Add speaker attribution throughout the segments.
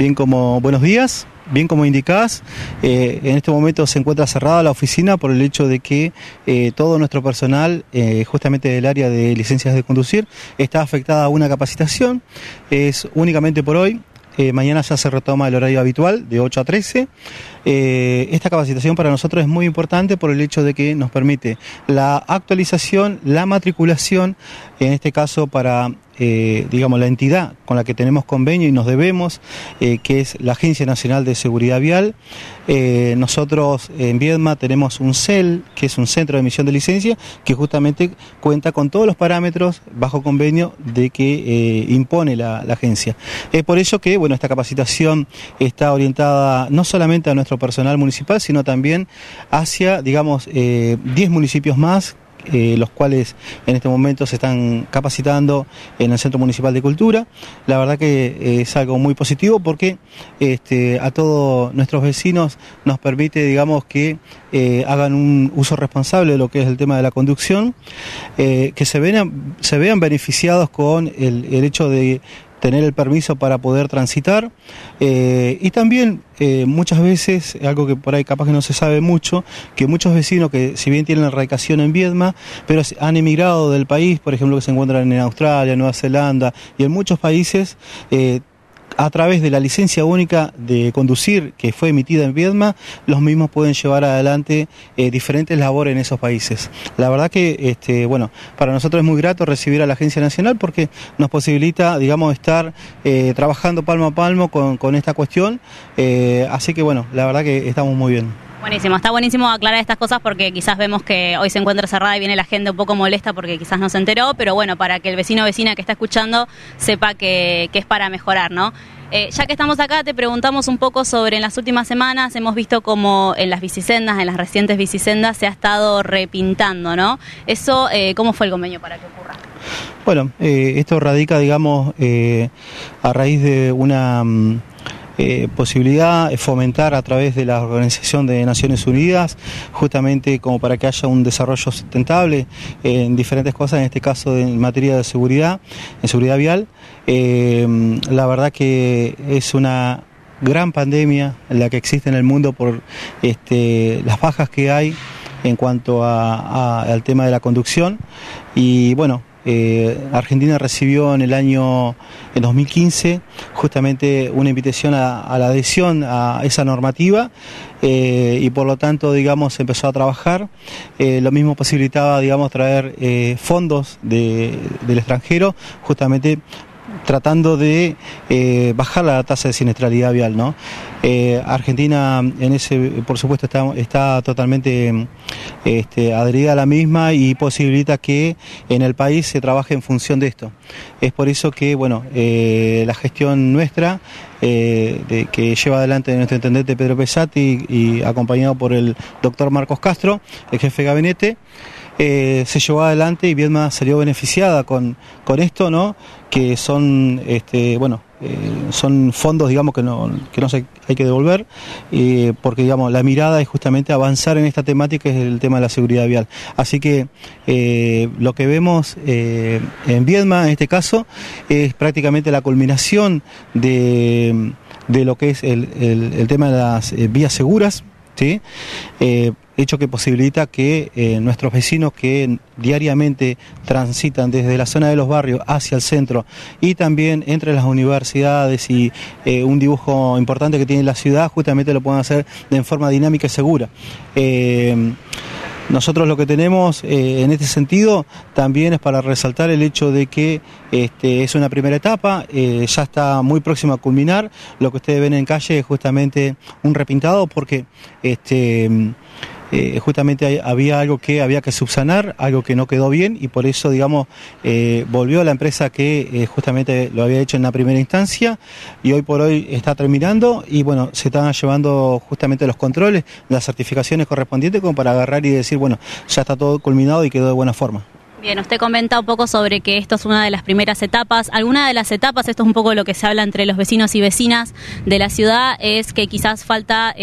Speaker 1: bien como buenos días bien como indicás, eh, en este momento se encuentra cerrada la oficina por el hecho de que eh, todo nuestro personal, eh, justamente del área de licencias de conducir, está afectada a una capacitación. Es únicamente por hoy. mañana ya se retoma el horario habitual de 8 a 13. esta capacitación para nosotros es muy importante por el hecho de que nos permite la actualización, la matriculación, en este caso para eh, digamos, la entidad con la que tenemos convenio y nos debemos, eh, que es la Agencia Nacional de Seguridad Vial. Eh, nosotros en Viedma tenemos un CEL, que es un centro de emisión de licencia, que justamente cuenta con todos los parámetros bajo convenio de que impone la, la, agencia. Es por eso que, bueno, esta capacitación está orientada no solamente a nuestro personal municipal, sino también hacia, digamos, 10 municipios más eh, los cuales en este momento se están capacitando en el Centro Municipal de Cultura. La verdad que eh, es algo muy positivo porque este, a todos nuestros vecinos nos permite, digamos, que eh, hagan un uso responsable de lo que es el tema de la conducción, que se vean, se vean beneficiados con el, el hecho de tener el permiso para poder transitar. Eh, y también eh, muchas veces, algo que por ahí capaz que no se sabe mucho, que muchos vecinos que si bien tienen erradicación en Viedma, pero han emigrado del país, por ejemplo que se encuentran en Australia, Nueva Zelanda y en muchos países, eh, a través de la licencia única de conducir que fue emitida en Viedma, los mismos pueden llevar adelante eh, diferentes labores en esos países. La verdad que, este, bueno, para nosotros es muy grato recibir a la Agencia Nacional porque nos posibilita, digamos, estar eh, trabajando palmo a palmo con, esta cuestión. Eh, así que, bueno, la verdad que estamos muy bien.
Speaker 2: Buenísimo, está buenísimo aclarar estas cosas porque quizás vemos que hoy se encuentra cerrada y viene la gente un poco molesta porque quizás no se enteró, pero bueno, para que el vecino o vecina que está escuchando sepa que, es para mejorar, ¿no? Eh, ya que estamos acá, te preguntamos un poco sobre en las últimas semanas, hemos visto como en las bicisendas, en las recientes bicisendas, se ha estado repintando, ¿no? Eso, eh, ¿cómo fue el convenio para que ocurra?
Speaker 1: Bueno, eh, esto radica, digamos, a raíz de una... Mm, eh, posibilidad fomentar a través de la Organización de Naciones Unidas, justamente como para que haya un desarrollo sustentable en diferentes cosas, en este caso en materia de seguridad, en seguridad vial. Eh, la verdad que es una gran pandemia la que existe en el mundo por este, las bajas que hay en cuanto al tema de la conducción y bueno, eh, Argentina recibió en el año en 2015 justamente una invitación a, la adhesión a esa normativa eh, y por lo tanto digamos empezó a trabajar. Eh, lo mismo posibilitaba digamos traer fondos del extranjero justamente tratando de eh, bajar la tasa de siniestralidad vial. ¿no? Eh, Argentina, en ese, por supuesto, está, totalmente este, adherida a la misma y posibilita que en el país se trabaje en función de esto. Es por eso que, bueno, eh, la gestión nuestra, que lleva adelante nuestro intendente Pedro Pesati y acompañado por el doctor Marcos Castro, el jefe de gabinete, eh, se llevó adelante y Viedma salió beneficiada con, con esto, ¿no? Que son, este, bueno, eh, son fondos, digamos, que no, que no hay que devolver, eh, porque, digamos, la mirada es justamente avanzar en esta temática, es el tema de la seguridad vial. Así que lo que vemos en Viedma, en este caso, es prácticamente la culminación de, de lo que es el, el, el tema de las vías seguras, ¿sí? Hecho que posibilita que eh, nuestros vecinos que diariamente transitan desde la zona de los barrios hacia el centro y también entre las universidades y eh, un dibujo importante que tiene la ciudad, justamente lo puedan hacer de forma dinámica y segura. Eh, nosotros lo que tenemos en este sentido también es para resaltar el hecho de que este, es una primera etapa, ya está muy próximo a culminar. Lo que ustedes ven en calle es justamente un repintado porque este, eh, justamente había algo que había que subsanar, algo que no quedó bien y por eso, digamos, eh, volvió a la empresa que eh, justamente lo había hecho en la primera instancia y hoy por hoy está terminando y bueno, se están llevando justamente los controles, las certificaciones correspondientes como para agarrar y decir, bueno, ya está todo culminado y quedó de buena forma.
Speaker 2: Bien, usted comenta un poco sobre que esto es una de las primeras etapas. Alguna de las etapas, esto es un poco lo que se habla entre los vecinos y vecinas de la ciudad, es que quizás falta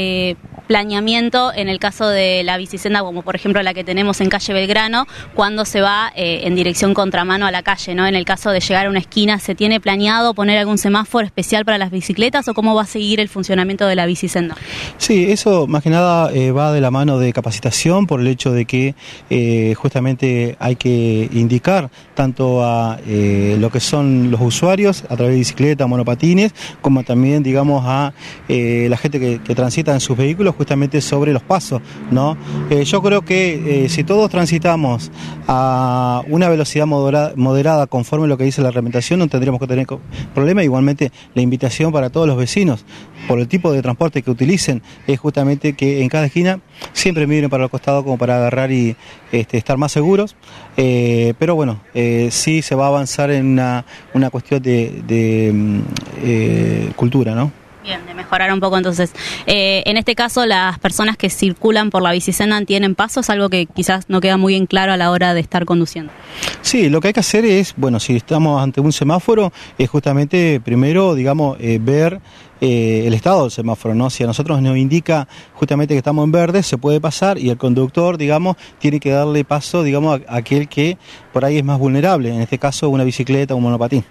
Speaker 2: planeamiento en el caso de la bicisenda, como por ejemplo la que tenemos en calle Belgrano, cuando se va eh, en dirección contramano a la calle, ¿no? En el caso de llegar a una esquina, ¿se tiene planeado poner algún semáforo especial para las bicicletas o cómo va a seguir el funcionamiento de la bicisenda?
Speaker 1: Sí, eso más que nada eh, va de la mano de capacitación por el hecho de que eh, justamente hay que indicar tanto a lo que son los usuarios a través de bicicletas, monopatines, como también, digamos, a la gente que, transita en sus vehículos justamente sobre los pasos, ¿no? Eh, yo creo que eh, si todos transitamos a una velocidad moderada, conforme a lo que dice la reglamentación, no tendríamos que tener problema. Igualmente, la invitación para todos los vecinos, por el tipo de transporte que utilicen, es justamente que en cada esquina siempre miren para el costado como para agarrar y este, estar más seguros. Eh, pero bueno, sí se va a avanzar en una, una cuestión de, de mm, cultura, ¿no?
Speaker 2: Bien, de mejorar un poco entonces. Eh, en este caso, las personas que circulan por la bicisenda tienen pasos, algo que quizás no queda muy en claro a la hora de estar conduciendo.
Speaker 1: Sí, lo que hay que hacer es, bueno, si estamos ante un semáforo, es justamente primero, digamos, eh, ver eh, el estado del semáforo, ¿no? Si a nosotros nos indica justamente que estamos en verde, se puede pasar y el conductor, digamos, tiene que darle paso, digamos, a aquel que por ahí es más vulnerable, en este caso una bicicleta o un monopatín.